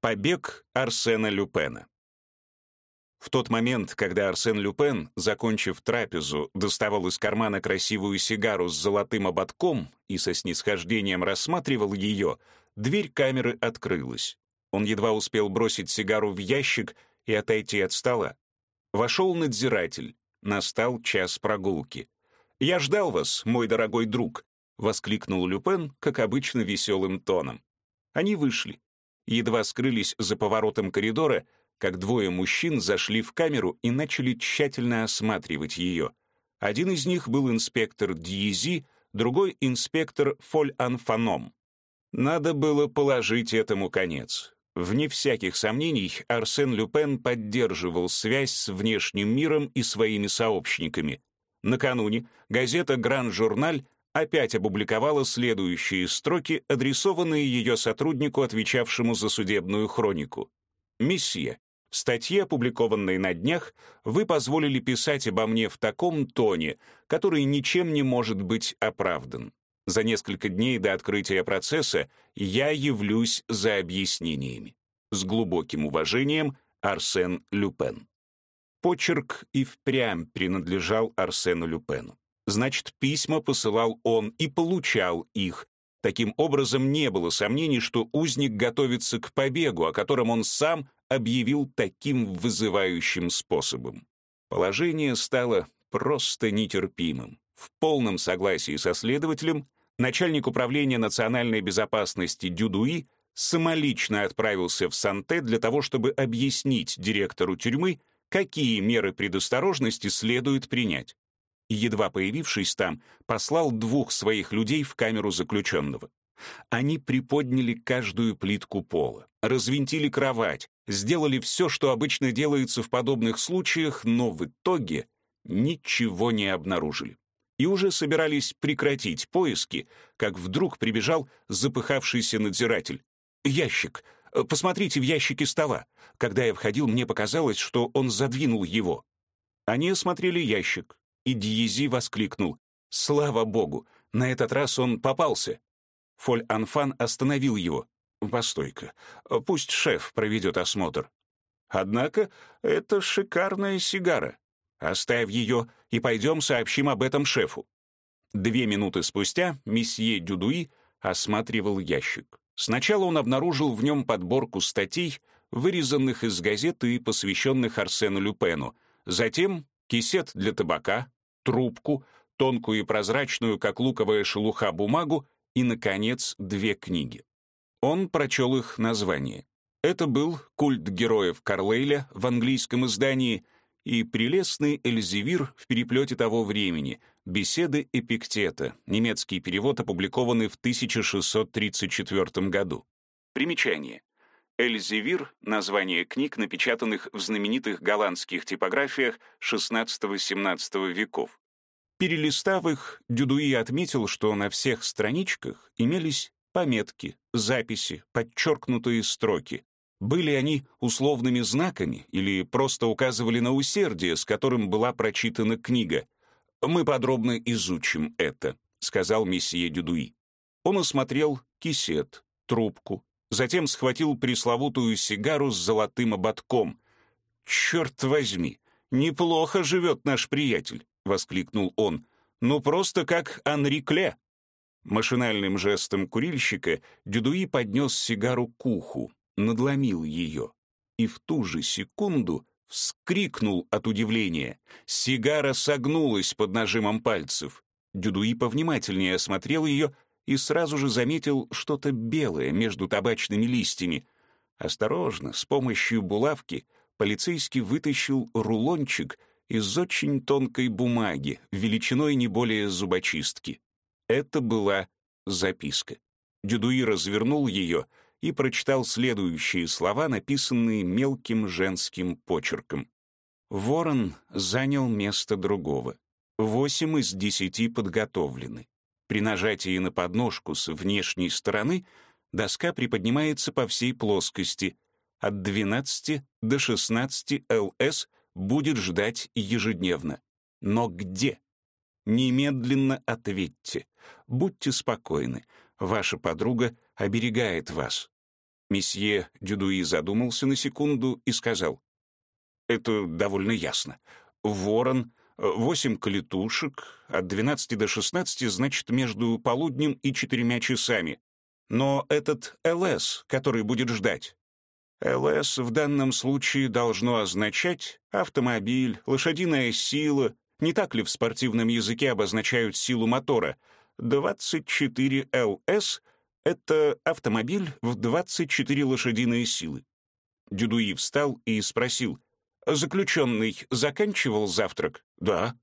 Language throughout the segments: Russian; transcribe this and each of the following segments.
Побег Арсена Люпена. В тот момент, когда Арсен Люпен, закончив трапезу, доставал из кармана красивую сигару с золотым ободком и со снисхождением рассматривал ее, дверь камеры открылась. Он едва успел бросить сигару в ящик и отойти от стола. Вошел надзиратель. Настал час прогулки. «Я ждал вас, мой дорогой друг», — воскликнул Люпен, как обычно, веселым тоном. Они вышли. Едва скрылись за поворотом коридора, как двое мужчин зашли в камеру и начали тщательно осматривать ее. Один из них был инспектор Дьези, другой — инспектор Фоль-Анфаном. Надо было положить этому конец. Вне всяких сомнений, Арсен Люпен поддерживал связь с внешним миром и своими сообщниками. Накануне газета «Гран-журналь» опять опубликовала следующие строки, адресованные ее сотруднику, отвечавшему за судебную хронику. «Месье, в статье, опубликованной на днях, вы позволили писать обо мне в таком тоне, который ничем не может быть оправдан. За несколько дней до открытия процесса я явлюсь за объяснениями. С глубоким уважением, Арсен Люпен. Почерк и впрямь принадлежал Арсену Люпену. Значит, письма посылал он и получал их. Таким образом, не было сомнений, что узник готовится к побегу, о котором он сам объявил таким вызывающим способом. Положение стало просто нетерпимым. В полном согласии со следователем начальник управления национальной безопасности Дюдуи самолично отправился в Санте для того, чтобы объяснить директору тюрьмы, какие меры предосторожности следует принять. Едва появившись там, послал двух своих людей в камеру заключенного. Они приподняли каждую плитку пола, развинтили кровать, сделали все, что обычно делается в подобных случаях, но в итоге ничего не обнаружили. И уже собирались прекратить поиски, как вдруг прибежал запыхавшийся надзиратель. «Ящик! Посмотрите в ящике стола!» Когда я входил, мне показалось, что он задвинул его. Они осмотрели ящик, и Диези воскликнул. «Слава богу! На этот раз он попался!» Фоль-Анфан остановил его. «Постой-ка, пусть шеф проведет осмотр». «Однако это шикарная сигара. Оставь ее и пойдем сообщим об этом шефу». Две минуты спустя месье Дюдуи осматривал ящик. Сначала он обнаружил в нем подборку статей, вырезанных из газеты и посвященных Арсену Люпену. Затем кисет для табака, трубку, тонкую и прозрачную, как луковая шелуха, бумагу и, наконец, две книги. Он прочел их название. Это был «Культ героев Карлейля» в английском издании и «Прелестный Эльзевир» в переплете того времени, «Беседы Эпиктета», немецкий перевод, опубликованный в 1634 году. Примечание. Эльзевир — название книг, напечатанных в знаменитых голландских типографиях XVI-XVII веков. Перелистав их, Дюдуи отметил, что на всех страничках имелись пометки, записи, подчеркнутые строки. Были они условными знаками или просто указывали на усердие, с которым была прочитана книга. «Мы подробно изучим это», — сказал месье Дюдуи. Он осмотрел кисет, трубку, затем схватил пресловутую сигару с золотым ободком. «Черт возьми, неплохо живет наш приятель воскликнул он. «Ну, просто как Анри Кле!» Машинальным жестом курильщика Дюдуи поднес сигару к уху, надломил ее. И в ту же секунду вскрикнул от удивления. Сигара согнулась под нажимом пальцев. Дюдуи повнимательнее осмотрел ее и сразу же заметил что-то белое между табачными листьями. Осторожно, с помощью булавки, полицейский вытащил рулончик из очень тонкой бумаги, величиной не более зубочистки. Это была записка. Дюдуи развернул ее и прочитал следующие слова, написанные мелким женским почерком. Ворон занял место другого. Восемь из десяти подготовлены. При нажатии на подножку с внешней стороны доска приподнимается по всей плоскости от 12 до 16 ЛС будет ждать ежедневно. Но где? Немедленно ответьте. Будьте спокойны. Ваша подруга оберегает вас. Месье Дюдуи задумался на секунду и сказал. «Это довольно ясно. Ворон, восемь калитушек, от 12 до 16, значит, между полуднем и четырьмя часами. Но этот ЛС, который будет ждать, ЛС в данном случае должно означать автомобиль, лошадиная сила, не так ли в спортивном языке обозначают силу мотора? 24 ЛС — это автомобиль в 24 лошадиные силы. Дюдуи встал и спросил, «Заключенный заканчивал завтрак?» «Да».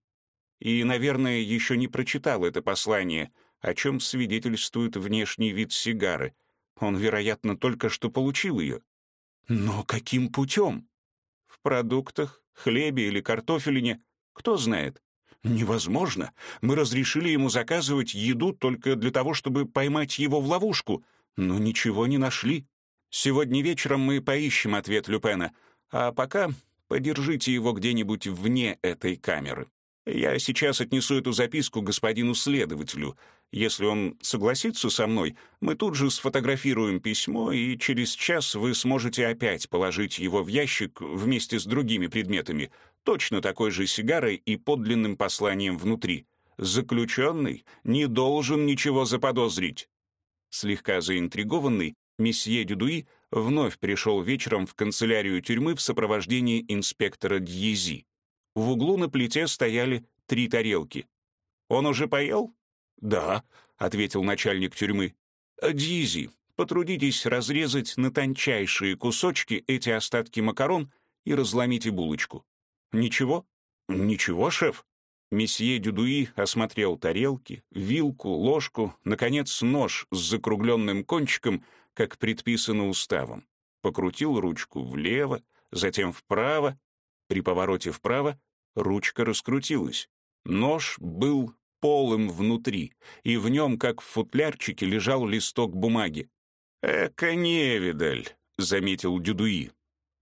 И, наверное, еще не прочитал это послание, о чем свидетельствует внешний вид сигары. Он, вероятно, только что получил ее. Но каким путем? В продуктах, хлебе или картофелине, кто знает. Невозможно. Мы разрешили ему заказывать еду только для того, чтобы поймать его в ловушку, но ничего не нашли. Сегодня вечером мы поищем ответ Люпена, а пока подержите его где-нибудь вне этой камеры. Я сейчас отнесу эту записку господину следователю. Если он согласится со мной, мы тут же сфотографируем письмо, и через час вы сможете опять положить его в ящик вместе с другими предметами, точно такой же сигарой и подлинным посланием внутри. Заключенный не должен ничего заподозрить. Слегка заинтригованный, месье Дюдуи вновь пришел вечером в канцелярию тюрьмы в сопровождении инспектора Дьези. В углу на плите стояли три тарелки. «Он уже поел?» «Да», — ответил начальник тюрьмы. «Дизи, потрудитесь разрезать на тончайшие кусочки эти остатки макарон и разломите булочку». «Ничего?» «Ничего, шеф». Месье Дюдуи осмотрел тарелки, вилку, ложку, наконец, нож с закругленным кончиком, как предписано уставом. Покрутил ручку влево, затем вправо. При повороте вправо ручка раскрутилась. Нож был полым внутри, и в нем, как в футлярчике, лежал листок бумаги. «Эка невидаль», — заметил Дюдуи.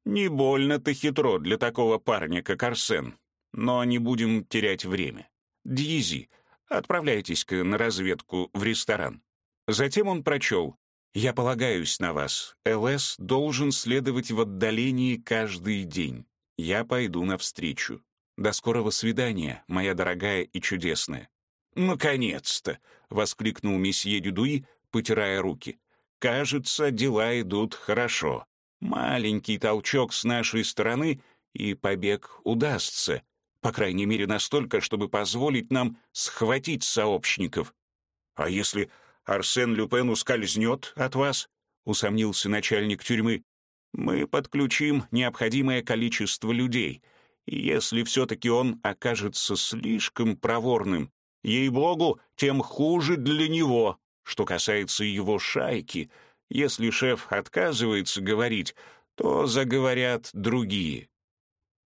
«Не больно-то хитро для такого парня, как Арсен. Но не будем терять время. Дьези, отправляйтесь-ка на разведку в ресторан». Затем он прочел. «Я полагаюсь на вас. ЛС должен следовать в отдалении каждый день. Я пойду навстречу. До скорого свидания, моя дорогая и чудесная». «Наконец-то!» — воскликнул месье Дюдуи, потирая руки. «Кажется, дела идут хорошо. Маленький толчок с нашей стороны, и побег удастся. По крайней мере, настолько, чтобы позволить нам схватить сообщников. А если Арсен Люпен ускользнет от вас?» — усомнился начальник тюрьмы. «Мы подключим необходимое количество людей, и если все-таки он окажется слишком проворным, Ей-богу, тем хуже для него. Что касается его шайки, если шеф отказывается говорить, то заговорят другие.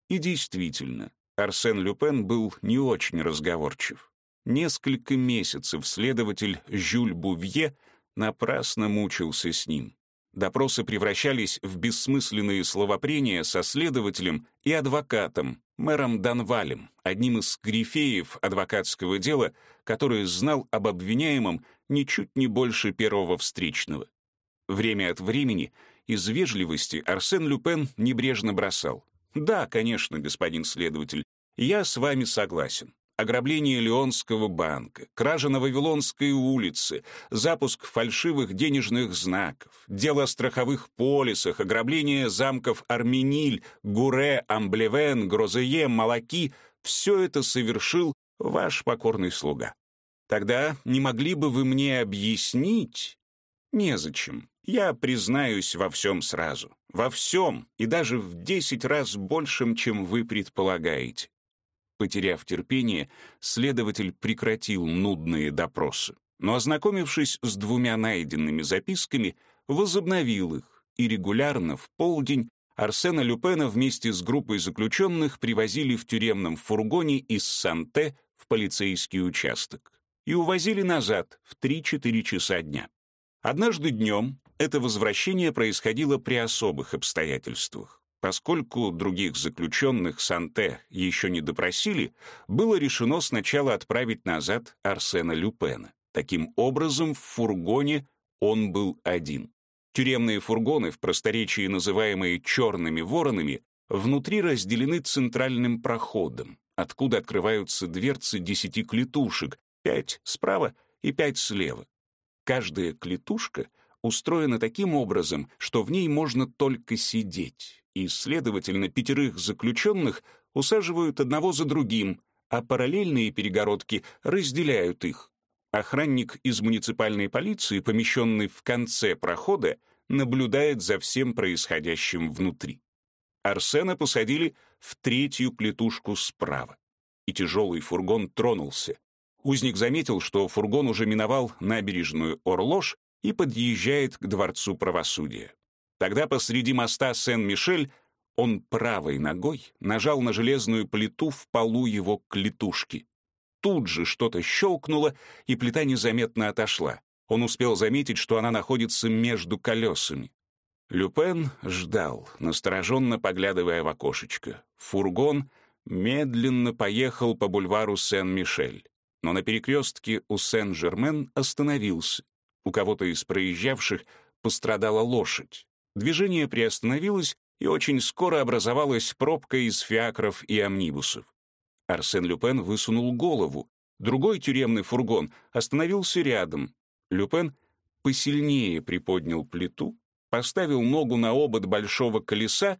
И действительно, Арсен Люпен был не очень разговорчив. Несколько месяцев следователь Жюль Бувье напрасно мучился с ним. Допросы превращались в бессмысленные словопрения со следователем и адвокатом, мэром Данвалем, одним из грифеев адвокатского дела, который знал об обвиняемом ничуть не больше первого встречного. Время от времени из вежливости Арсен Люпен небрежно бросал. «Да, конечно, господин следователь, я с вами согласен ограбление Леонского банка, кража на Вавилонской улице, запуск фальшивых денежных знаков, дело о страховых полисах, ограбление замков Армениль, Гуре, Амблевен, Грозее, Малаки — все это совершил ваш покорный слуга. Тогда не могли бы вы мне объяснить? Незачем. Я признаюсь во всем сразу. Во всем, и даже в десять раз большем, чем вы предполагаете. Потеряв терпение, следователь прекратил нудные допросы, но, ознакомившись с двумя найденными записками, возобновил их, и регулярно в полдень Арсена Люпена вместе с группой заключенных привозили в тюремном фургоне из Санте в полицейский участок и увозили назад в 3-4 часа дня. Однажды днем это возвращение происходило при особых обстоятельствах. Поскольку других заключенных Санте еще не допросили, было решено сначала отправить назад Арсена Люпена. Таким образом, в фургоне он был один. Тюремные фургоны, в просторечии называемые «черными воронами», внутри разделены центральным проходом, откуда открываются дверцы десяти клетушек, пять справа и пять слева. Каждая клетушка устроена таким образом, что в ней можно только сидеть, и, следовательно, пятерых заключенных усаживают одного за другим, а параллельные перегородки разделяют их. Охранник из муниципальной полиции, помещенный в конце прохода, наблюдает за всем происходящим внутри. Арсена посадили в третью плетушку справа, и тяжелый фургон тронулся. Узник заметил, что фургон уже миновал набережную Орлош и подъезжает к Дворцу правосудия. Тогда посреди моста Сен-Мишель он правой ногой нажал на железную плиту в полу его клетушки. Тут же что-то щелкнуло, и плита незаметно отошла. Он успел заметить, что она находится между колесами. Люпен ждал, настороженно поглядывая в окошечко. Фургон медленно поехал по бульвару Сен-Мишель, но на перекрестке у Сен-Жермен остановился. У кого-то из проезжавших пострадала лошадь. Движение приостановилось, и очень скоро образовалась пробка из фиакров и амнибусов. Арсен Люпен высунул голову. Другой тюремный фургон остановился рядом. Люпен посильнее приподнял плиту, поставил ногу на обод большого колеса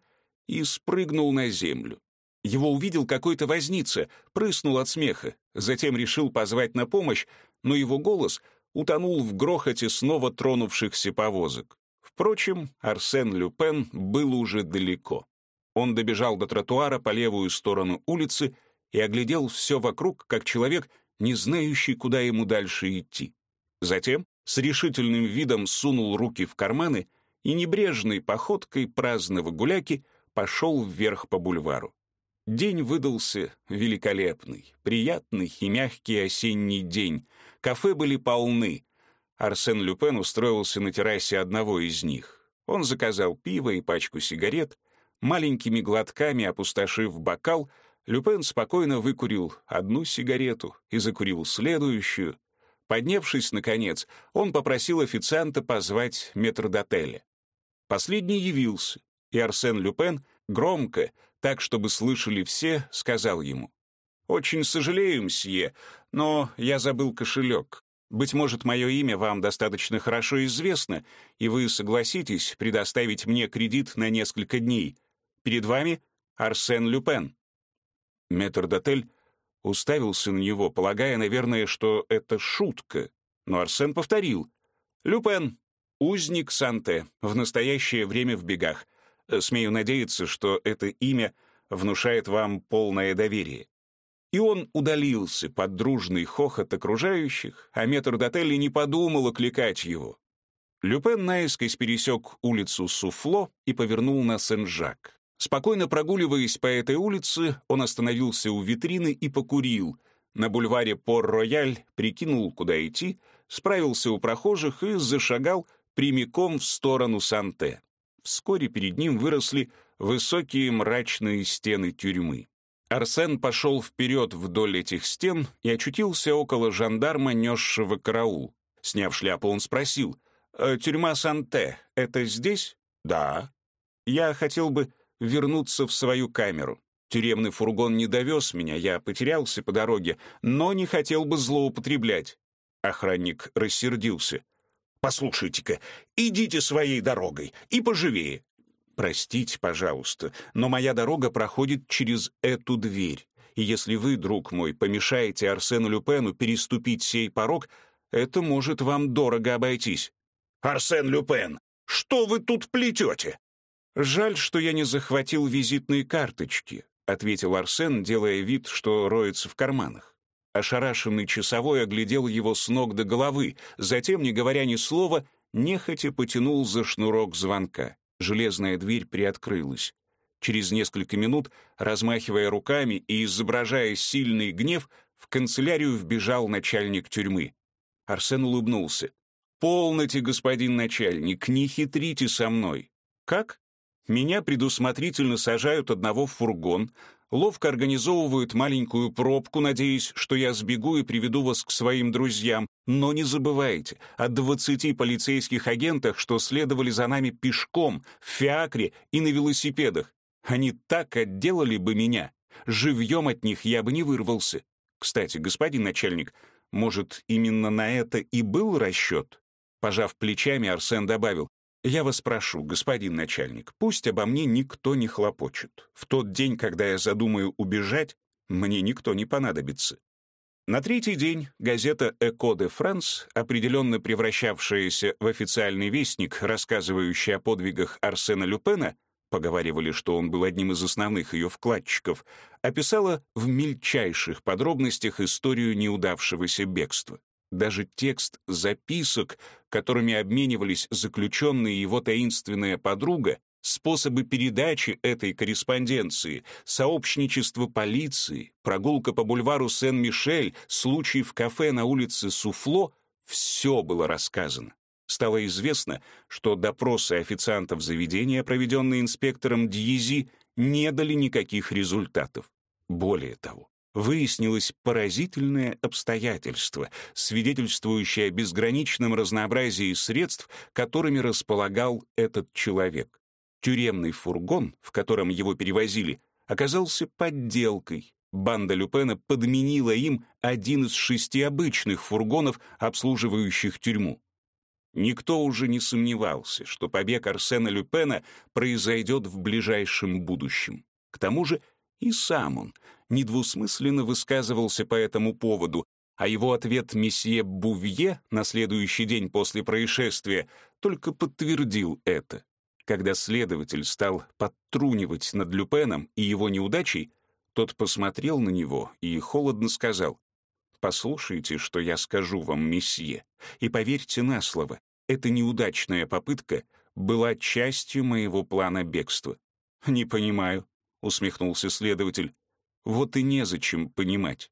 и спрыгнул на землю. Его увидел какой-то возница, прыснул от смеха, затем решил позвать на помощь, но его голос утонул в грохоте снова тронувшихся повозок. Впрочем, Арсен Люпен был уже далеко. Он добежал до тротуара по левую сторону улицы и оглядел все вокруг, как человек, не знающий, куда ему дальше идти. Затем с решительным видом сунул руки в карманы и небрежной походкой праздного гуляки пошел вверх по бульвару. День выдался великолепный, приятный и мягкий осенний день. Кафе были полны, Арсен Люпен устроился на террасе одного из них. Он заказал пиво и пачку сигарет. Маленькими глотками опустошив бокал, Люпен спокойно выкурил одну сигарету и закурил следующую. Поднявшись, наконец, он попросил официанта позвать метрдотеля. Последний явился, и Арсен Люпен громко, так, чтобы слышали все, сказал ему. «Очень сожалею, мсье, но я забыл кошелек. Быть может, мое имя вам достаточно хорошо известно, и вы согласитесь предоставить мне кредит на несколько дней. Перед вами Арсен Люпен». Метрдотель уставился на него, полагая, наверное, что это шутка. Но Арсен повторил. «Люпен, узник Санте, в настоящее время в бегах. Смею надеяться, что это имя внушает вам полное доверие». И он удалился под дружный хохот окружающих, а метрдотель не подумал окликать его. Люпен наискось пересек улицу Суфло и повернул на Сен-Жак. Спокойно прогуливаясь по этой улице, он остановился у витрины и покурил. На бульваре Пор-Рояль прикинул, куда идти, справился у прохожих и зашагал прямиком в сторону Санте. Вскоре перед ним выросли высокие мрачные стены тюрьмы. Арсен пошел вперед вдоль этих стен и очутился около жандарма, несшего караул. Сняв шляпу, он спросил, «Э, «Тюрьма Санте — это здесь?» «Да». «Я хотел бы вернуться в свою камеру. Тюремный фургон не довез меня, я потерялся по дороге, но не хотел бы злоупотреблять». Охранник рассердился. «Послушайте-ка, идите своей дорогой и поживее. Простите, пожалуйста, но моя дорога проходит через эту дверь. И если вы, друг мой, помешаете Арсену Люпену переступить сей порог, это может вам дорого обойтись. Арсен Люпен, что вы тут плетете? Жаль, что я не захватил визитные карточки, ответил Арсен, делая вид, что роется в карманах. Ошарашенный часовой оглядел его с ног до головы, затем, не говоря ни слова, нехотя потянул за шнурок звонка. Железная дверь приоткрылась. Через несколько минут, размахивая руками и изображая сильный гнев, в канцелярию вбежал начальник тюрьмы. Арсен улыбнулся. «Полноте, господин начальник, не хитрите со мной. Как? Меня предусмотрительно сажают одного в фургон, ловко организовывают маленькую пробку, надеясь, что я сбегу и приведу вас к своим друзьям. Но не забывайте о 20 полицейских агентах, что следовали за нами пешком, в фиакре и на велосипедах. Они так отделали бы меня. Живьем от них я бы не вырвался. Кстати, господин начальник, может, именно на это и был расчет? Пожав плечами, Арсен добавил, «Я вас прошу, господин начальник, пусть обо мне никто не хлопочет. В тот день, когда я задумаю убежать, мне никто не понадобится». На третий день газета «Эко де Франс», определенно превращавшаяся в официальный вестник, рассказывающий о подвигах Арсена Люпена, поговаривали, что он был одним из основных ее вкладчиков, описала в мельчайших подробностях историю неудавшегося бегства. Даже текст записок, которыми обменивались заключенные его таинственная подруга, способы передачи этой корреспонденции, сообщничество полиции, прогулка по бульвару Сен-Мишель, случай в кафе на улице Суфло — все было рассказано. Стало известно, что допросы официантов заведения, проведенные инспектором Дьези, не дали никаких результатов. Более того, выяснилось поразительное обстоятельство, свидетельствующее о безграничном разнообразии средств, которыми располагал этот человек. Тюремный фургон, в котором его перевозили, оказался подделкой. Банда Люпена подменила им один из шести обычных фургонов, обслуживающих тюрьму. Никто уже не сомневался, что побег Арсена Люпена произойдет в ближайшем будущем. К тому же и сам он недвусмысленно высказывался по этому поводу, а его ответ месье Бувье на следующий день после происшествия только подтвердил это. Когда следователь стал подтрунивать над Люпеном и его неудачей, тот посмотрел на него и холодно сказал, «Послушайте, что я скажу вам, месье, и поверьте на слово, эта неудачная попытка была частью моего плана бегства». «Не понимаю», — усмехнулся следователь. Вот и незачем понимать.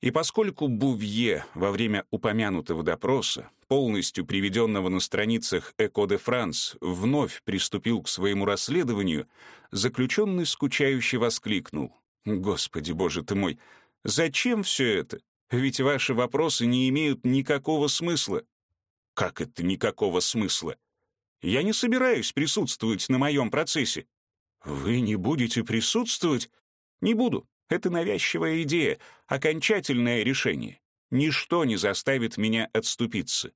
И поскольку Бувье во время упомянутого допроса, полностью приведенного на страницах «Эко де Франс», вновь приступил к своему расследованию, заключенный скучающе воскликнул. «Господи, боже ты мой, зачем все это? Ведь ваши вопросы не имеют никакого смысла». «Как это никакого смысла? Я не собираюсь присутствовать на моем процессе». «Вы не будете присутствовать?» «Не буду. Это навязчивая идея, окончательное решение. Ничто не заставит меня отступиться.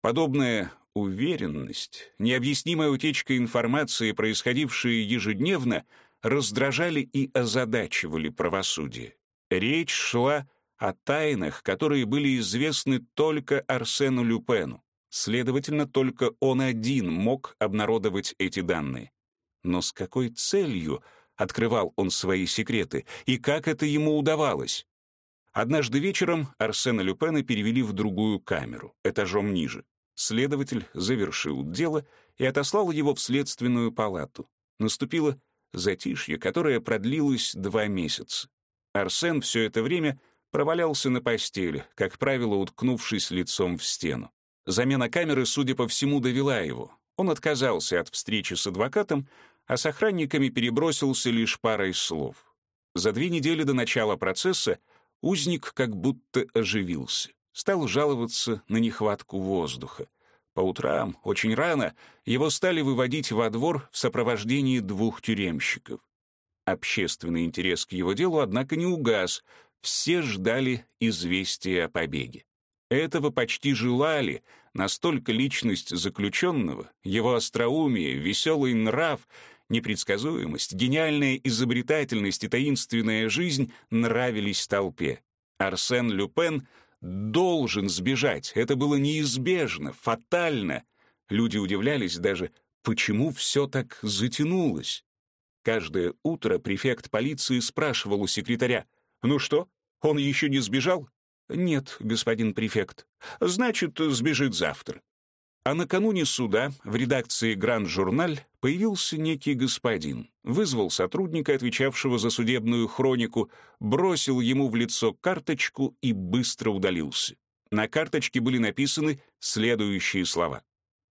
Подобная уверенность, необъяснимая утечка информации, происходившие ежедневно, раздражали и озадачивали правосудие. Речь шла о тайнах, которые были известны только Арсену Люпену. Следовательно, только он один мог обнародовать эти данные. Но с какой целью открывал он свои секреты, и как это ему удавалось. Однажды вечером Арсена Люпена перевели в другую камеру, этажом ниже. Следователь завершил дело и отослал его в следственную палату. Наступило затишье, которое продлилось два месяца. Арсен все это время провалялся на постели, как правило, уткнувшись лицом в стену. Замена камеры, судя по всему, довела его. Он отказался от встречи с адвокатом, а с охранниками перебросился лишь парой слов. За две недели до начала процесса узник как будто оживился, стал жаловаться на нехватку воздуха. По утрам, очень рано, его стали выводить во двор в сопровождении двух тюремщиков. Общественный интерес к его делу, однако, не угас, все ждали известия о побеге. Этого почти желали, настолько личность заключенного, его остроумие, веселый нрав — Непредсказуемость, гениальная изобретательность и таинственная жизнь нравились толпе. Арсен Люпен должен сбежать. Это было неизбежно, фатально. Люди удивлялись даже, почему все так затянулось. Каждое утро префект полиции спрашивал у секретаря, «Ну что, он еще не сбежал?» «Нет, господин префект. Значит, сбежит завтра». А накануне суда в редакции «Гранд-журналь» появился некий господин, вызвал сотрудника, отвечавшего за судебную хронику, бросил ему в лицо карточку и быстро удалился. На карточке были написаны следующие слова.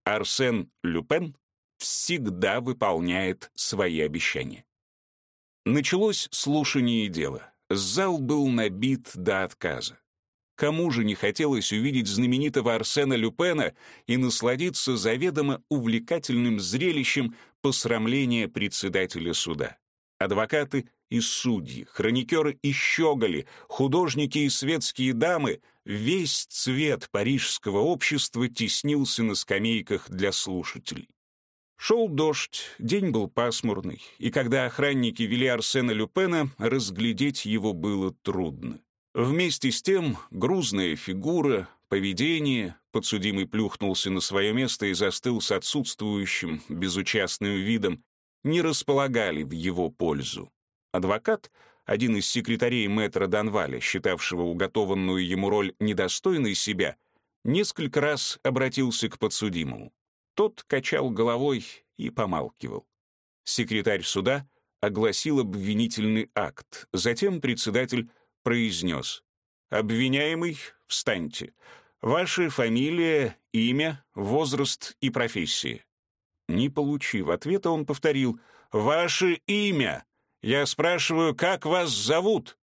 «Арсен Люпен всегда выполняет свои обещания». Началось слушание дела. Зал был набит до отказа. Кому же не хотелось увидеть знаменитого Арсена Люпена и насладиться заведомо увлекательным зрелищем посрамления председателя суда? Адвокаты и судьи, хроникеры и щеголи, художники и светские дамы — весь цвет парижского общества теснился на скамейках для слушателей. Шел дождь, день был пасмурный, и когда охранники вели Арсена Люпена, разглядеть его было трудно. Вместе с тем грузная фигура, поведение, подсудимый плюхнулся на свое место и застыл с отсутствующим, безучастным видом, не располагали в его пользу. Адвокат, один из секретарей мэтра Данваля, считавшего уготованную ему роль недостойной себя, несколько раз обратился к подсудимому. Тот качал головой и помалкивал. Секретарь суда огласил обвинительный акт, затем председатель произнес «Обвиняемый, встаньте. Ваша фамилия, имя, возраст и профессия». Не получив ответа, он повторил «Ваше имя! Я спрашиваю, как вас зовут?»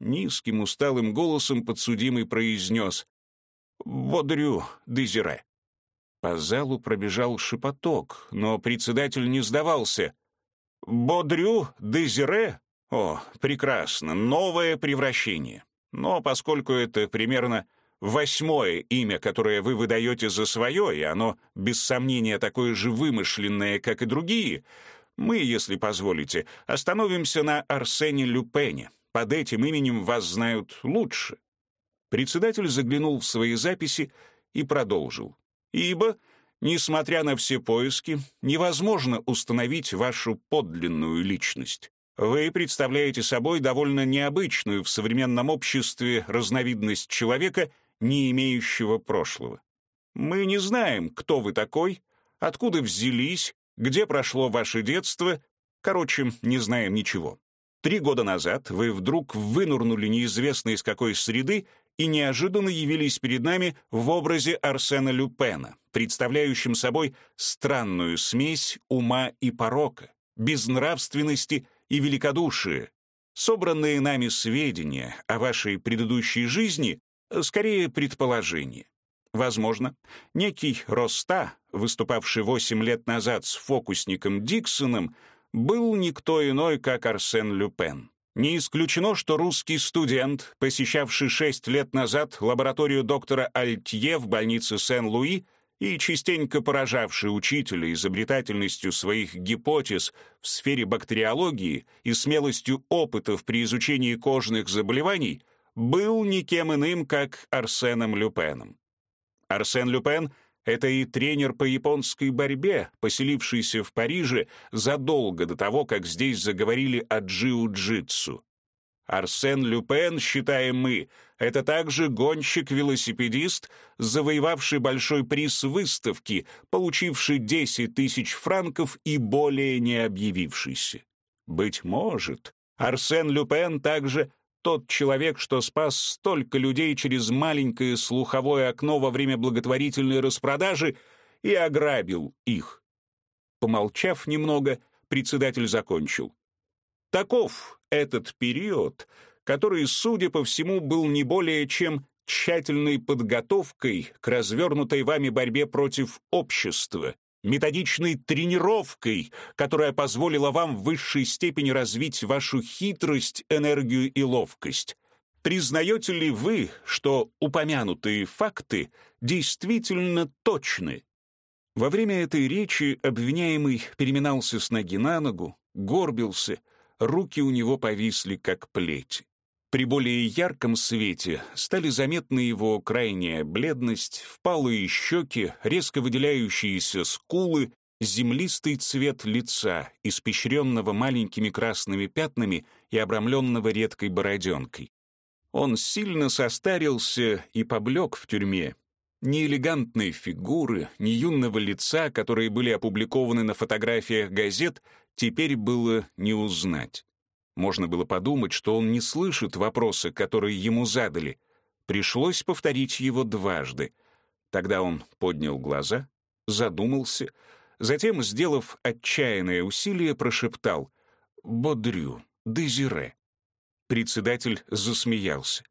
Низким усталым голосом подсудимый произнес «Бодрю Дезире». По залу пробежал шепоток, но председатель не сдавался. «Бодрю Дезире о, прекрасно, новое превращение. Но поскольку это примерно восьмое имя, которое вы выдаете за свое, и оно, без сомнения, такое же вымышленное, как и другие, мы, если позволите, остановимся на Арсене Люпене. Под этим именем вас знают лучше. Председатель заглянул в свои записи и продолжил. Ибо, несмотря на все поиски, невозможно установить вашу подлинную личность. Вы представляете собой довольно необычную в современном обществе разновидность человека, не имеющего прошлого. Мы не знаем, кто вы такой, откуда взялись, где прошло ваше детство, короче, не знаем ничего. Три года назад вы вдруг вынурнули неизвестно из какой среды и неожиданно явились перед нами в образе Арсена Люпена, представляющим собой странную смесь ума и порока, безнравственности и великодушие. Собранные нами сведения о вашей предыдущей жизни — скорее предположение. Возможно, некий Роста, выступавший восемь лет назад с фокусником Диксоном, был никто иной, как Арсен Люпен. Не исключено, что русский студент, посещавший шесть лет назад лабораторию доктора Альтье в больнице Сен-Луи, и частенько поражавший учителя изобретательностью своих гипотез в сфере бактериологии и смелостью опытов при изучении кожных заболеваний, был никем иным, как Арсеном Люпеном. Арсен Люпен — это и тренер по японской борьбе, поселившийся в Париже задолго до того, как здесь заговорили о джиу-джитсу. Арсен Люпен, считаем мы, это также гонщик-велосипедист, завоевавший большой приз выставки, получивший 10 тысяч франков и более не объявившийся. Быть может, Арсен Люпен также тот человек, что спас столько людей через маленькое слуховое окно во время благотворительной распродажи и ограбил их. Помолчав немного, председатель закончил. Таков этот период, который, судя по всему, был не более чем тщательной подготовкой к развернутой вами борьбе против общества, методичной тренировкой, которая позволила вам в высшей степени развить вашу хитрость, энергию и ловкость. Признаете ли вы, что упомянутые факты действительно точны? Во время этой речи обвиняемый переминался с ноги на ногу, горбился, руки у него повисли, как плети. При более ярком свете стали заметны его крайняя бледность, впалые щеки, резко выделяющиеся скулы, землистый цвет лица, испещренного маленькими красными пятнами и обрамленного редкой бороденкой. Он сильно состарился и поблек в тюрьме. Ни элегантной фигуры, ни юного лица, которые были опубликованы на фотографиях газет, теперь было не узнать. Можно было подумать, что он не слышит вопросы, которые ему задали. Пришлось повторить его дважды. Тогда он поднял глаза, задумался, затем, сделав отчаянное усилие, прошептал Бодрю, Дезире. Председатель засмеялся.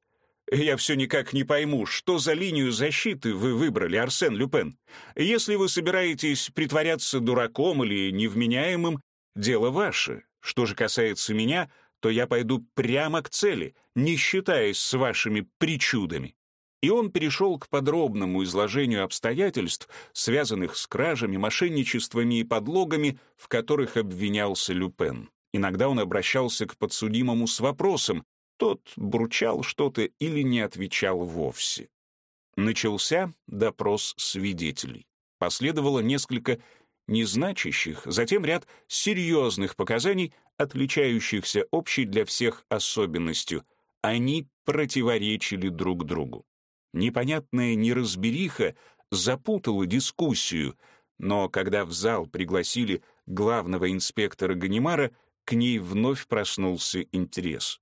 «Я все никак не пойму, что за линию защиты вы выбрали, Арсен Люпен. Если вы собираетесь притворяться дураком или невменяемым, дело ваше. Что же касается меня, то я пойду прямо к цели, не считаясь с вашими причудами». И он перешел к подробному изложению обстоятельств, связанных с кражами, мошенничествами и подлогами, в которых обвинялся Люпен. Иногда он обращался к подсудимому с вопросом, тот бурчал что-то или не отвечал вовсе. Начался допрос свидетелей. Последовало несколько незначащих, затем ряд серьезных показаний, отличающихся общей для всех особенностью. Они противоречили друг другу. Непонятная неразбериха запутала дискуссию, но когда в зал пригласили главного инспектора Ганимара, к ней вновь проснулся интерес.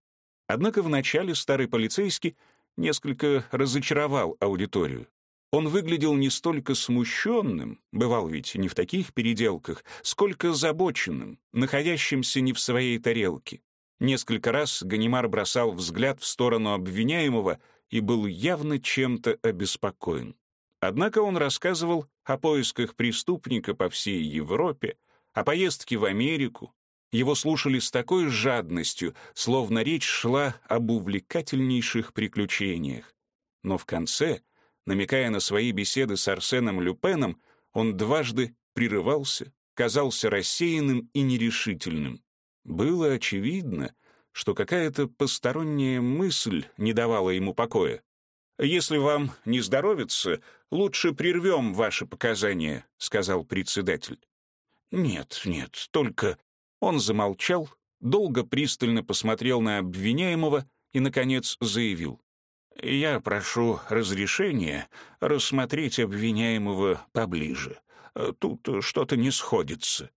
Однако вначале старый полицейский несколько разочаровал аудиторию. Он выглядел не столько смущенным, бывал ведь не в таких переделках, сколько озабоченным, находящимся не в своей тарелке. Несколько раз Ганимар бросал взгляд в сторону обвиняемого и был явно чем-то обеспокоен. Однако он рассказывал о поисках преступника по всей Европе, о поездке в Америку. Его слушали с такой жадностью, словно речь шла об увлекательнейших приключениях. Но в конце, намекая на свои беседы с Арсеном Люпеном, он дважды прерывался, казался рассеянным и нерешительным. Было очевидно, что какая-то посторонняя мысль не давала ему покоя. «Если вам не здоровится, лучше прервем ваши показания», — сказал председатель. «Нет, нет, только...» Он замолчал, долго пристально посмотрел на обвиняемого и, наконец, заявил. «Я прошу разрешения рассмотреть обвиняемого поближе. Тут что-то не сходится».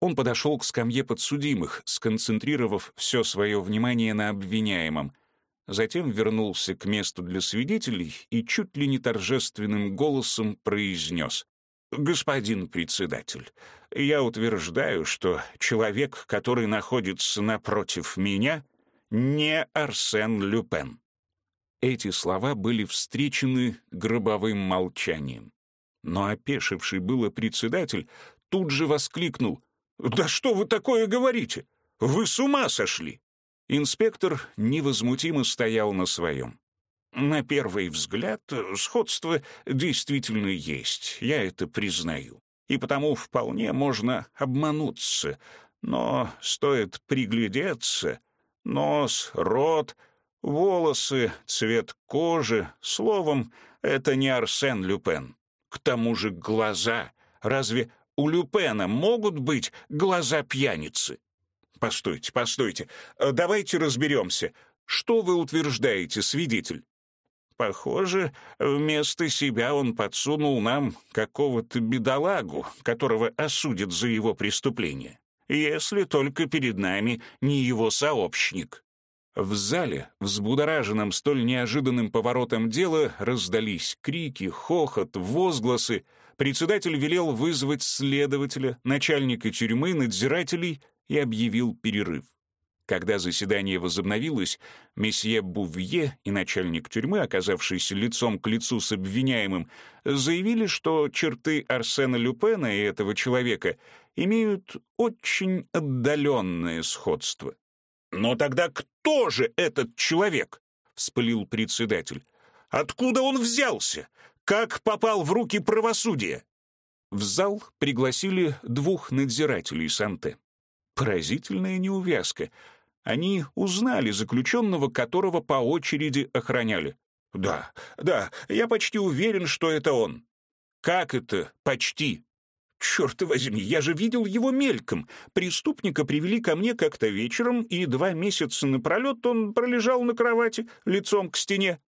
Он подошел к скамье подсудимых, сконцентрировав все свое внимание на обвиняемом. Затем вернулся к месту для свидетелей и чуть ли не торжественным голосом произнес. «Господин председатель, я утверждаю, что человек, который находится напротив меня, не Арсен Люпен». Эти слова были встречены гробовым молчанием. Но опешивший было председатель тут же воскликнул «Да что вы такое говорите? Вы с ума сошли!» Инспектор невозмутимо стоял на своем. На первый взгляд, сходство действительно есть, я это признаю. И потому вполне можно обмануться. Но стоит приглядеться. Нос, рот, волосы, цвет кожи. Словом, это не Арсен Люпен. К тому же глаза. Разве у Люпена могут быть глаза пьяницы. Постойте, постойте, давайте разберемся. Что вы утверждаете, свидетель? Похоже, вместо себя он подсунул нам какого-то бедолагу, которого осудят за его преступление. Если только перед нами не его сообщник. В зале, взбудораженном столь неожиданным поворотом дела, раздались крики, хохот, возгласы — председатель велел вызвать следователя, начальника тюрьмы, надзирателей и объявил перерыв. Когда заседание возобновилось, месье Бувье и начальник тюрьмы, оказавшиеся лицом к лицу с обвиняемым, заявили, что черты Арсена Люпена и этого человека имеют очень отдаленное сходство. «Но тогда кто же этот человек?» — вспылил председатель. «Откуда он взялся? Как попал в руки правосудия?» В зал пригласили двух надзирателей Санте. Поразительная неувязка. Они узнали заключенного, которого по очереди охраняли. «Да, да, я почти уверен, что это он». «Как это почти?» «Черт возьми, я же видел его мельком. Преступника привели ко мне как-то вечером, и два месяца напролет он пролежал на кровати, лицом к стене.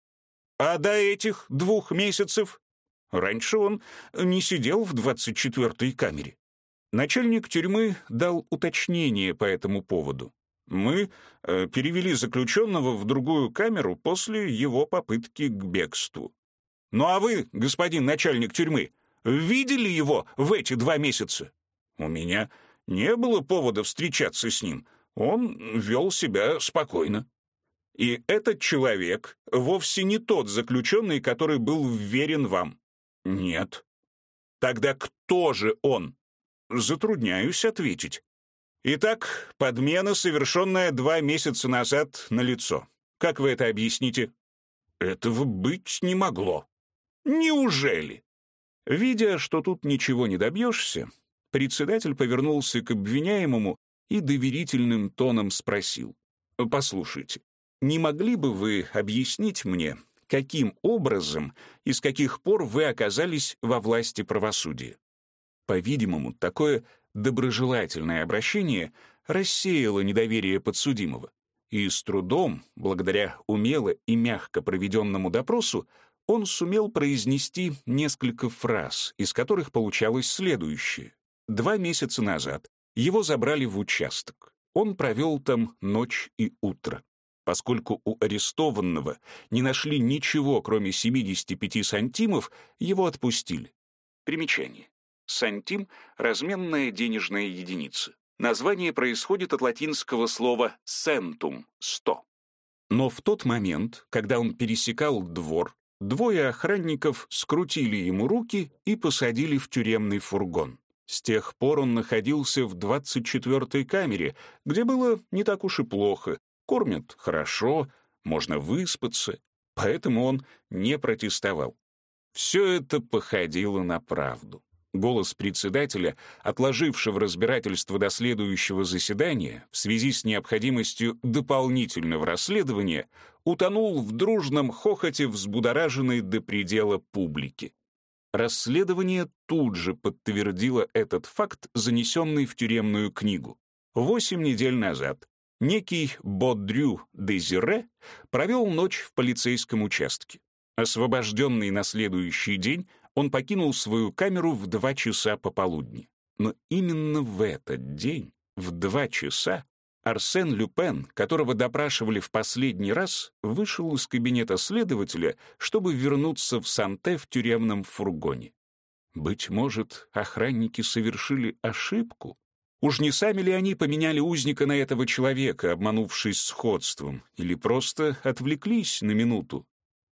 А до этих двух месяцев? Раньше он не сидел в двадцать четвертой камере. Начальник тюрьмы дал уточнение по этому поводу. Мы э, перевели заключенного в другую камеру после его попытки к бегству. Ну а вы, господин начальник тюрьмы, видели его в эти два месяца? У меня не было повода встречаться с ним. Он вел себя спокойно. И этот человек вовсе не тот заключенный, который был вверен вам. Нет. Тогда кто же он? Затрудняюсь ответить. Итак, подмена, совершенная два месяца назад, на лицо. Как вы это объясните? Этого быть не могло. Неужели? Видя, что тут ничего не добьешься, председатель повернулся к обвиняемому и доверительным тоном спросил. «Послушайте, не могли бы вы объяснить мне, каким образом и с каких пор вы оказались во власти правосудия?» По-видимому, такое доброжелательное обращение рассеяло недоверие подсудимого, и с трудом, благодаря умело и мягко проведенному допросу, он сумел произнести несколько фраз, из которых получалось следующее. Два месяца назад его забрали в участок. Он провел там ночь и утро. Поскольку у арестованного не нашли ничего, кроме 75 сантимов, его отпустили. Примечание. Сантим — разменная денежная единица. Название происходит от латинского слова «centum» — «сто». Но в тот момент, когда он пересекал двор, двое охранников скрутили ему руки и посадили в тюремный фургон. С тех пор он находился в 24-й камере, где было не так уж и плохо. Кормят хорошо, можно выспаться, поэтому он не протестовал. Все это походило на правду. Голос председателя, отложившего разбирательство до следующего заседания в связи с необходимостью дополнительного расследования, утонул в дружном хохоте взбудораженной до предела публики. Расследование тут же подтвердило этот факт, занесенный в тюремную книгу. Восемь недель назад некий Бодрю Дезире провел ночь в полицейском участке. Освобожденный на следующий день, он покинул свою камеру в два часа пополудни. Но именно в этот день, в два часа, Арсен Люпен, которого допрашивали в последний раз, вышел из кабинета следователя, чтобы вернуться в Санте в тюремном фургоне. Быть может, охранники совершили ошибку? Уж не сами ли они поменяли узника на этого человека, обманувшись сходством, или просто отвлеклись на минуту?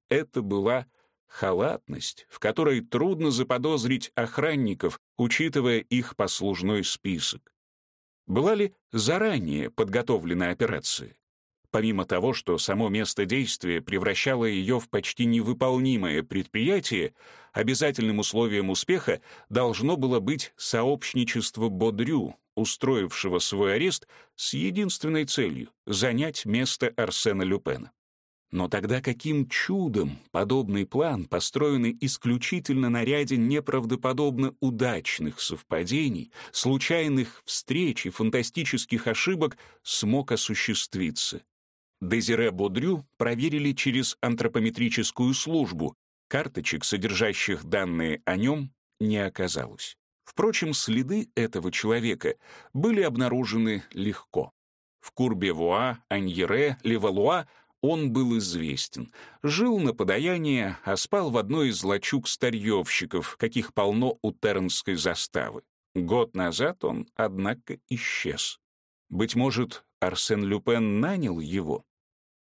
Это была халатность, в которой трудно заподозрить охранников, учитывая их послужной список. Была ли заранее подготовлена операция? Помимо того, что само место действия превращало ее в почти невыполнимое предприятие, обязательным условием успеха должно было быть сообщничество Бодрю, устроившего свой арест с единственной целью — занять место Арсена Люпена. Но тогда каким чудом подобный план, построенный исключительно на ряде неправдоподобно удачных совпадений, случайных встреч и фантастических ошибок, смог осуществиться? Дезире Бодрю проверили через антропометрическую службу. Карточек, содержащих данные о нем, не оказалось. Впрочем, следы этого человека были обнаружены легко. В Курбевуа, Аньере, Левалуа он был известен. Жил на подаяние, а спал в одной из лачуг старьевщиков, каких полно у Тернской заставы. Год назад он, однако, исчез. Быть может, Арсен Люпен нанял его?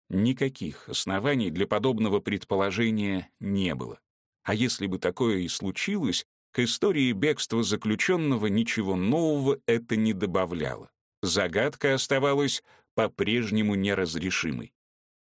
Никаких оснований для подобного предположения не было. А если бы такое и случилось, к истории бегства заключенного ничего нового это не добавляло. Загадка оставалась по-прежнему неразрешимой.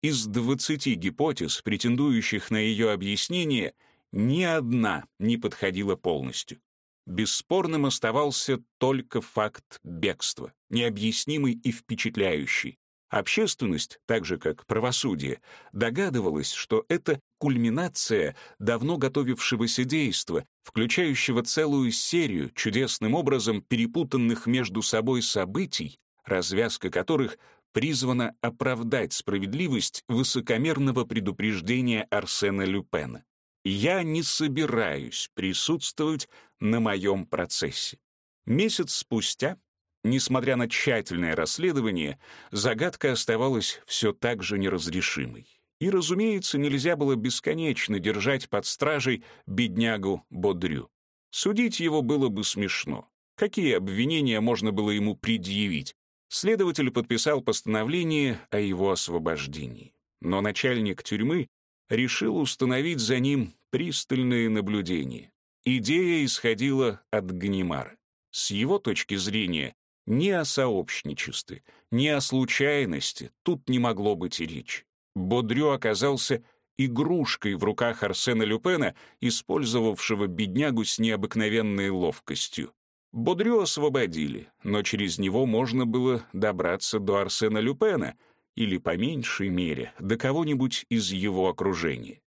Из 20 гипотез, претендующих на ее объяснение, ни одна не подходила полностью. Бесспорным оставался только факт бегства, необъяснимый и впечатляющий. Общественность, так же как правосудие, догадывалась, что это кульминация давно готовившегося действа, включающего целую серию чудесным образом перепутанных между собой событий, развязка которых призвана оправдать справедливость высокомерного предупреждения Арсена Люпена. Я не собираюсь присутствовать на моем процессе. Месяц спустя, несмотря на тщательное расследование, загадка оставалась все так же неразрешимой. И, разумеется, нельзя было бесконечно держать под стражей беднягу Бодрю. Судить его было бы смешно. Какие обвинения можно было ему предъявить? Следователь подписал постановление о его освобождении. Но начальник тюрьмы решил установить за ним пристальное наблюдение. Идея исходила от Ганимара. С его точки зрения, ни о сообщничестве, ни о случайности тут не могло быть и речи. Бодрю оказался игрушкой в руках Арсена Люпена, использовавшего беднягу с необыкновенной ловкостью. Бодрю освободили, но через него можно было добраться до Арсена Люпена или, по меньшей мере, до кого-нибудь из его окружения.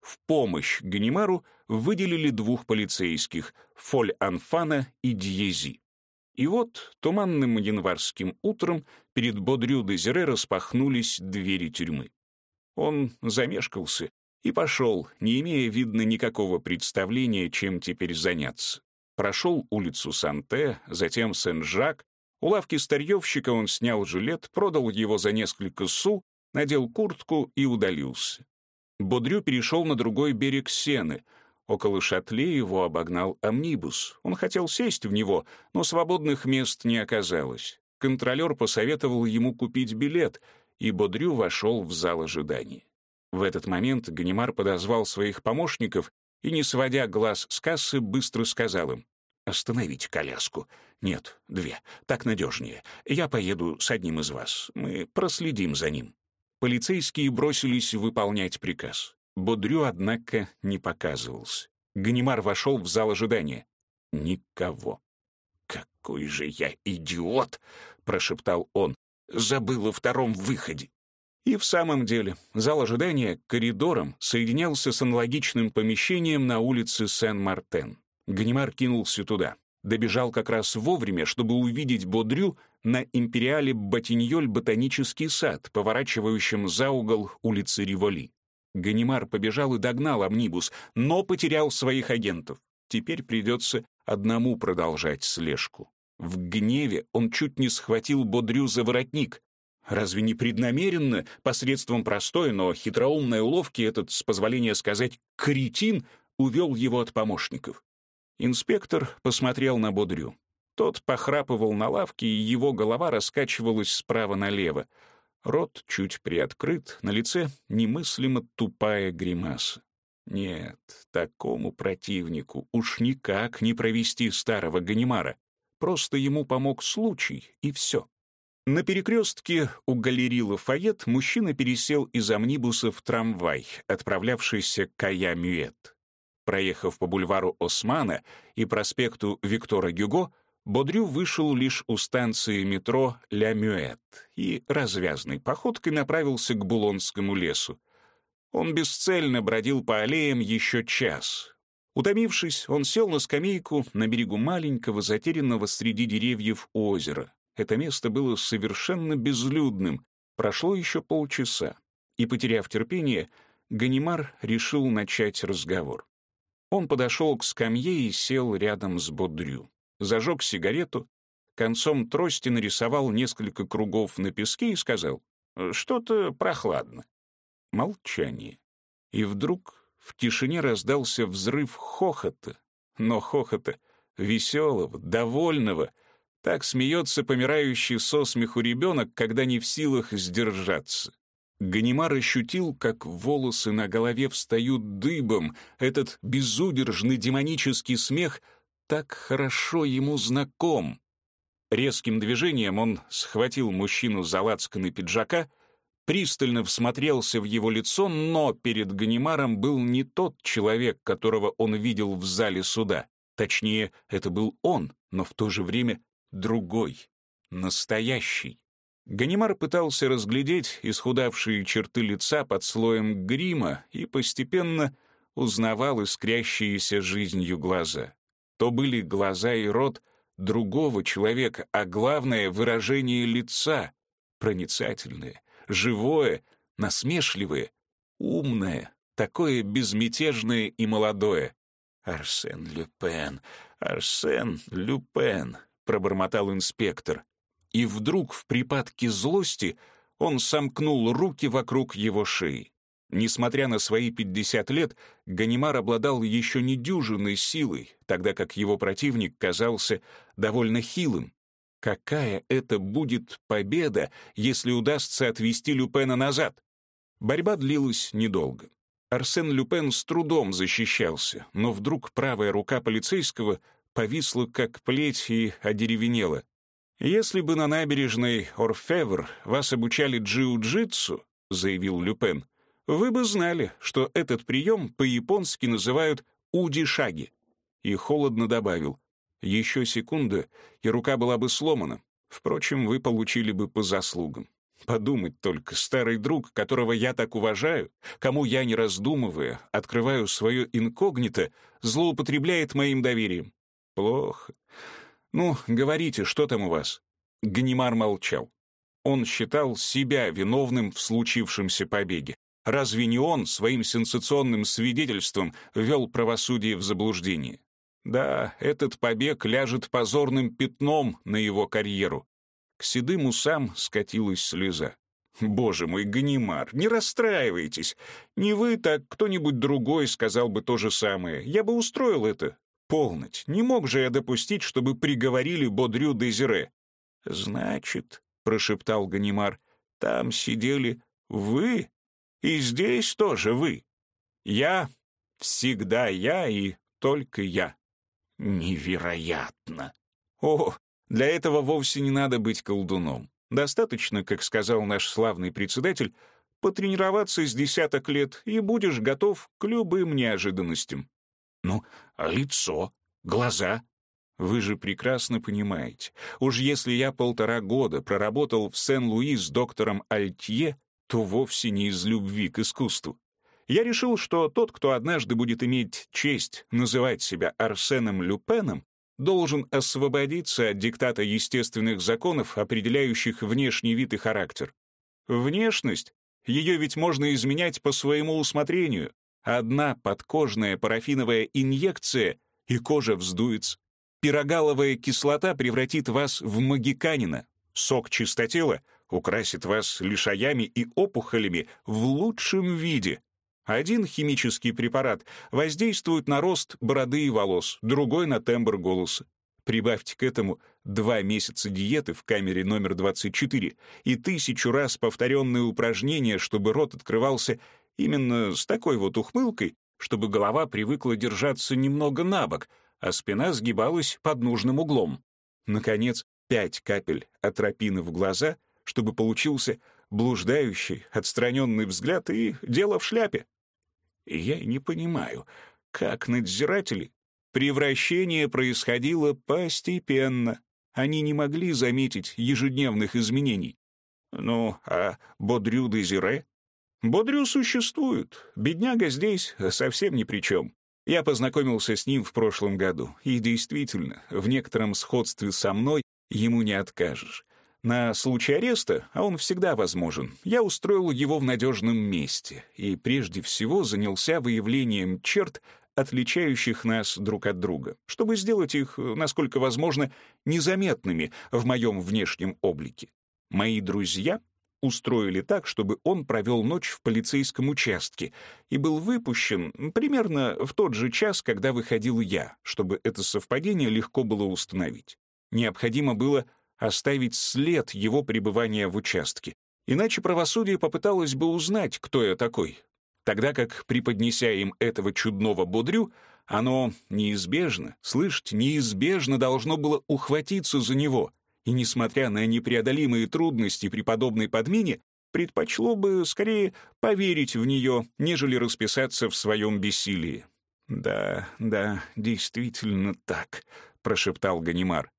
В помощь Ганимару выделили двух полицейских — Фоль Анфана и Дьези. И вот туманным январским утром перед Бодрю Дезире распахнулись двери тюрьмы. Он замешкался и пошел, не имея, видно, никакого представления, чем теперь заняться. Прошел улицу Санте, затем Сен-Жак. У лавки старьевщика он снял жилет, продал его за несколько су, надел куртку и удалился. Бодрю перешел на другой берег Сены. Около шатле его обогнал амнибус. Он хотел сесть в него, но свободных мест не оказалось. Контролер посоветовал ему купить билет, и Бодрю вошел в зал ожидания. В этот момент Ганимар подозвал своих помощников и, не сводя глаз с кассы, быстро сказал им, «Остановите коляску. Нет, две. Так надежнее. Я поеду с одним из вас. Мы проследим за ним». Полицейские бросились выполнять приказ. Бодрю, однако, не показывался. Ганимар вошел в зал ожидания. Никого. «Какой же я идиот!» — прошептал он. «Забыл о втором выходе». И в самом деле, зал ожидания коридором соединялся с аналогичным помещением на улице Сен-Мартен. Ганимар кинулся туда. Добежал как раз вовремя, чтобы увидеть Бодрю на империале Батиньоль ботанический сад, поворачивающем за угол улицы Риволи. Ганимар побежал и догнал амнибус, но потерял своих агентов. Теперь придется одному продолжать слежку. В гневе он чуть не схватил Бодрю за воротник. Разве не преднамеренно, посредством простой, но хитроумной уловки этот, с позволения сказать, кретин увел его от помощников? Инспектор посмотрел на Бодрю. Тот похрапывал на лавке, и его голова раскачивалась справа налево. Рот чуть приоткрыт, на лице немыслимо тупая гримаса. Нет, такому противнику уж никак не провести старого Ганимара. Просто ему помог случай, и все. На перекрестке у галереи Лафайет мужчина пересел из амнибуса в трамвай, отправлявшийся к Кая-Мюэт. Проехав по бульвару Османа и проспекту Виктора Гюго, Бодрю вышел лишь у станции метро «Ля Мюэт» и развязной походкой направился к Булонскому лесу. Он бесцельно бродил по аллеям еще час. Утомившись, он сел на скамейку на берегу маленького, затерянного среди деревьев озера. Это место было совершенно безлюдным. Прошло еще полчаса. И, потеряв терпение, Ганимар решил начать разговор. Он подошел к скамье и сел рядом с Бодрю. Зажег сигарету, концом трости нарисовал несколько кругов на песке и сказал «Что-то прохладно». Молчание. И вдруг в тишине раздался взрыв хохота, но хохота веселого, довольного, так смеется помирающий со смеху ребенок, когда не в силах сдержаться. Ганимар ощутил, как волосы на голове встают дыбом. Этот безудержный демонический смех так хорошо ему знаком. Резким движением он схватил мужчину за лацканы пиджака, пристально всмотрелся в его лицо, но перед Ганимаром был не тот человек, которого он видел в зале суда. Точнее, это был он, но в то же время другой, настоящий. Ганимар пытался разглядеть исхудавшие черты лица под слоем грима и постепенно узнавал искрящиеся жизнью глаза. То были глаза и рот другого человека, а главное — выражение лица, проницательное, живое, насмешливое, умное, такое безмятежное и молодое. «Арсен Люпен, Арсен Люпен», — пробормотал инспектор. И вдруг в припадке злости он сомкнул руки вокруг его шеи. Несмотря на свои 50 лет, Ганимар обладал еще недюжинной силой, тогда как его противник казался довольно хилым. Какая это будет победа, если удастся отвести Люпена назад? Борьба длилась недолго. Арсен Люпен с трудом защищался, но вдруг правая рука полицейского повисла как плеть и одеревенела. «Если бы на набережной Орфевр вас обучали джиу-джитсу», — заявил Люпен, «вы бы знали, что этот прием по-японски называют удишаги». И холодно добавил, «Еще секунда, и рука была бы сломана. Впрочем, вы получили бы по заслугам. Подумать только, старый друг, которого я так уважаю, кому я, не раздумывая, открываю свое инкогнито, злоупотребляет моим доверием. Плохо. «Ну, говорите, что там у вас?» Ганимар молчал. Он считал себя виновным в случившемся побеге. Разве не он своим сенсационным свидетельством ввел правосудие в заблуждение? Да, этот побег ляжет позорным пятном на его карьеру. К седым усам скатилась слеза. «Боже мой, Ганимар, не расстраивайтесь. Не вы, так кто-нибудь другой сказал бы то же самое. Я бы устроил это полночь. Не мог же я допустить, чтобы приговорили Бодрю Дезире. «Значит», — прошептал Ганимар, — «там сидели вы, и здесь тоже вы. Я, всегда я и только я». «Невероятно!» «О, для этого вовсе не надо быть колдуном. Достаточно, как сказал наш славный председатель, потренироваться с десяток лет, и будешь готов к любым неожиданностям. Ну, а лицо, глаза? Вы же прекрасно понимаете, уж если я полтора года проработал в Сен-Луи с доктором Альтье, то вовсе не из любви к искусству. Я решил, что тот, кто однажды будет иметь честь называть себя Арсеном Люпеном, должен освободиться от диктата естественных законов, определяющих внешний вид и характер. Внешность, ее ведь можно изменять по своему усмотрению, Одна подкожная парафиновая инъекция, и кожа вздуется. Пирогаловая кислота превратит вас в магиканина. Сок чистотела украсит вас лишаями и опухолями в лучшем виде. Один химический препарат воздействует на рост бороды и волос, другой — на тембр голоса. Прибавьте к этому два месяца диеты в камере номер 24 и тысячу раз повторенные упражнения, чтобы рот открывался Именно с такой вот ухмылкой, чтобы голова привыкла держаться немного на бок, а спина сгибалась под нужным углом. Наконец, пять капель атропины в глаза, чтобы получился блуждающий, отстраненный взгляд и дело в шляпе. Я не понимаю, как надзиратели превращение происходило постепенно. Они не могли заметить ежедневных изменений. Ну, а Бодрю Дезире Бодрю существует. Бедняга здесь совсем ни при чем. Я познакомился с ним в прошлом году, и действительно, в некотором сходстве со мной ему не откажешь. На случай ареста, а он всегда возможен, я устроил его в надежном месте и прежде всего занялся выявлением черт, отличающих нас друг от друга, чтобы сделать их, насколько возможно, незаметными в моем внешнем облике. Мои друзья устроили так, чтобы он провел ночь в полицейском участке и был выпущен примерно в тот же час, когда выходил я, чтобы это совпадение легко было установить. Необходимо было оставить след его пребывания в участке, иначе правосудие попыталось бы узнать, кто я такой. Тогда как, преподнеся им этого чудного бодрю, оно неизбежно, слышите, неизбежно должно было ухватиться за него — и, несмотря на непреодолимые трудности при подобной подмене, предпочло бы скорее поверить в нее, нежели расписаться в своем бессилии. «Да, да, действительно так», — прошептал Ганимар.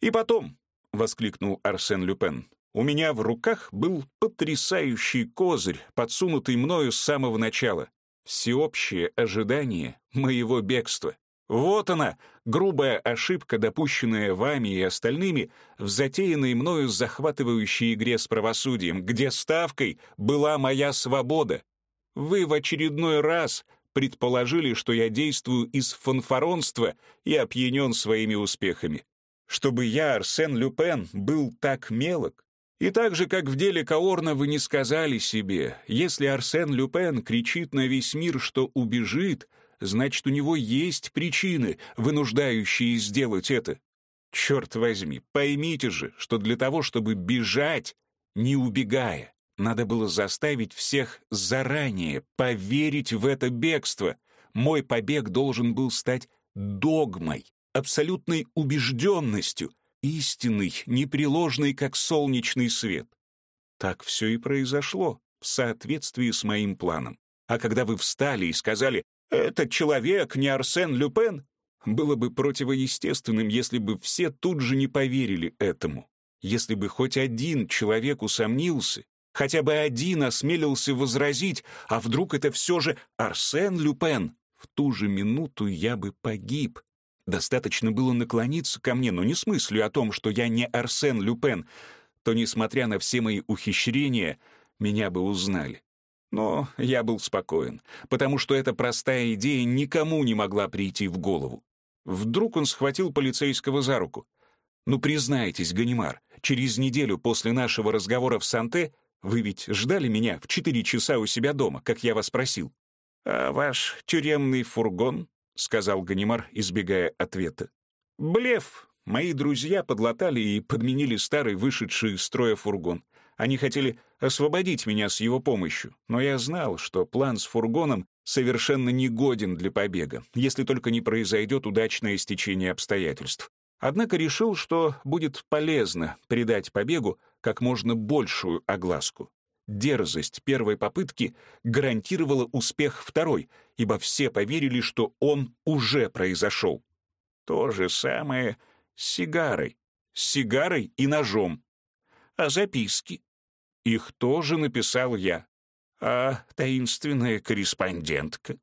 «И потом», — воскликнул Арсен Люпен, «у меня в руках был потрясающий козырь, подсунутый мною с самого начала. Всеобщее ожидание моего бегства. Вот она, грубая ошибка, допущенная вами и остальными в затеянной мною захватывающей игре с правосудием, где ставкой была моя свобода. Вы в очередной раз предположили, что я действую из фанфаронства и опьянен своими успехами. Чтобы я, Арсен Люпен, был так мелок. И так же, как в деле Каорна, вы не сказали себе, если Арсен Люпен кричит на весь мир, что убежит — значит, у него есть причины, вынуждающие сделать это. Черт возьми, поймите же, что для того, чтобы бежать, не убегая, надо было заставить всех заранее поверить в это бегство. Мой побег должен был стать догмой, абсолютной убежденностью, истинной, непреложной, как солнечный свет. Так все и произошло, в соответствии с моим планом. А когда вы встали и сказали «Этот человек не Арсен Люпен», было бы противоестественным, если бы все тут же не поверили этому. Если бы хоть один человек усомнился, хотя бы один осмелился возразить, а вдруг это все же Арсен Люпен, в ту же минуту я бы погиб. Достаточно было наклониться ко мне, но не с мыслью о том, что я не Арсен Люпен, то, несмотря на все мои ухищрения, меня бы узнали. Но я был спокоен, потому что эта простая идея никому не могла прийти в голову. Вдруг он схватил полицейского за руку. «Ну, признайтесь, Ганимар, через неделю после нашего разговора в Санте вы ведь ждали меня в четыре часа у себя дома, как я вас просил». «А ваш тюремный фургон?» — сказал Ганимар, избегая ответа. «Блеф. Мои друзья подлатали и подменили старый вышедший из строя фургон. Они хотели освободить меня с его помощью, но я знал, что план с фургоном совершенно негоден для побега, если только не произойдет удачное стечение обстоятельств. Однако решил, что будет полезно придать побегу как можно большую огласку. Дерзость первой попытки гарантировала успех второй, ибо все поверили, что он уже произошел. То же самое с сигарой. С сигарой и ножом. А записки? Их тоже написал я. А таинственная корреспондентка?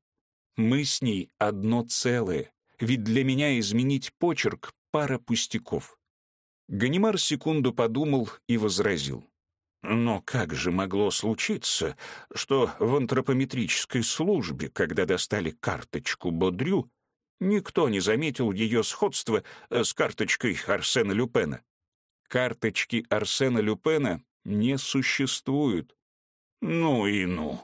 Мы с ней одно целое, ведь для меня изменить почерк — пара пустяков. Ганимар секунду подумал и возразил. Но как же могло случиться, что в антропометрической службе, когда достали карточку Бодрю, никто не заметил ее сходства с карточкой Арсена Люпена? Карточки Арсена Люпена не существует. Ну и ну.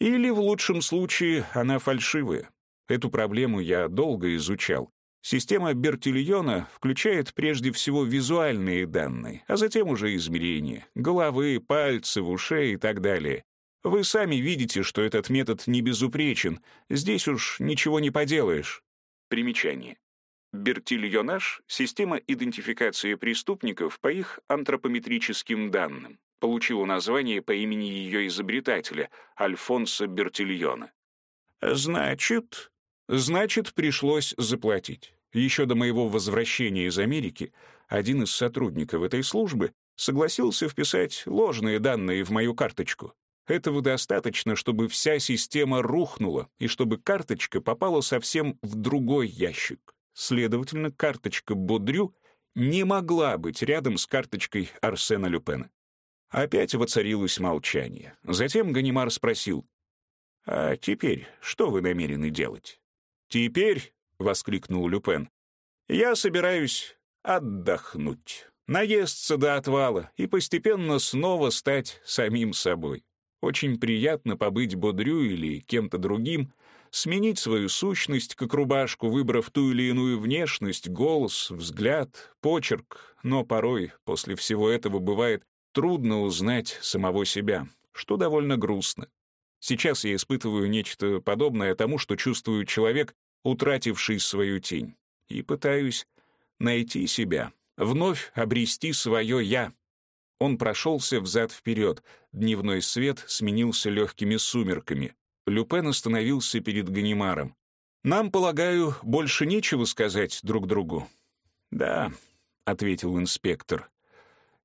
Или, в лучшем случае, она фальшивая. Эту проблему я долго изучал. Система Бертильона включает прежде всего визуальные данные, а затем уже измерения — головы, пальцев, ушей и так далее. Вы сами видите, что этот метод не безупречен. Здесь уж ничего не поделаешь. Примечание. Бертильонаж — система идентификации преступников по их антропометрическим данным. Получила название по имени ее изобретателя, Альфонса Бертильона. Значит, значит, пришлось заплатить. Еще до моего возвращения из Америки один из сотрудников этой службы согласился вписать ложные данные в мою карточку. Этого достаточно, чтобы вся система рухнула и чтобы карточка попала совсем в другой ящик. Следовательно, карточка Бодрю не могла быть рядом с карточкой Арсена Люпена. Опять воцарилось молчание. Затем Ганимар спросил, «А теперь что вы намерены делать?» «Теперь», — воскликнул Люпен, «я собираюсь отдохнуть, наесться до отвала и постепенно снова стать самим собой. Очень приятно побыть бодрю или кем-то другим, сменить свою сущность, как рубашку, выбрав ту или иную внешность, голос, взгляд, почерк, но порой после всего этого бывает трудно узнать самого себя, что довольно грустно. Сейчас я испытываю нечто подобное тому, что чувствует человек, утративший свою тень, и пытаюсь найти себя, вновь обрести свое «я». Он прошелся взад-вперед, дневной свет сменился легкими сумерками. Люпен остановился перед Ганимаром. «Нам, полагаю, больше нечего сказать друг другу?» «Да», — ответил инспектор.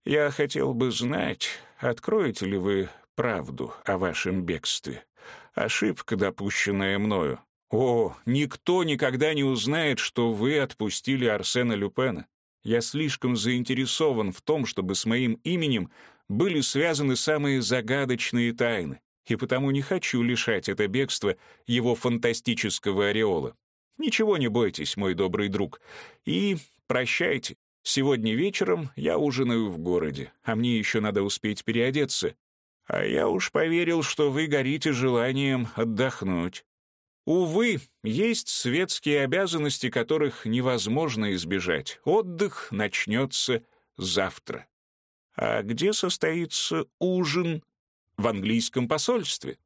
«Я хотел бы знать, откроете ли вы правду о вашем бегстве. Ошибка, допущенная мною. О, никто никогда не узнает, что вы отпустили Арсена Люпена. Я слишком заинтересован в том, чтобы с моим именем были связаны самые загадочные тайны и потому не хочу лишать это бегство его фантастического ореола. Ничего не бойтесь, мой добрый друг, и прощайте. Сегодня вечером я ужинаю в городе, а мне еще надо успеть переодеться. А я уж поверил, что вы горите желанием отдохнуть. Увы, есть светские обязанности, которых невозможно избежать. Отдых начнется завтра. А где состоится ужин? В английском посольстве.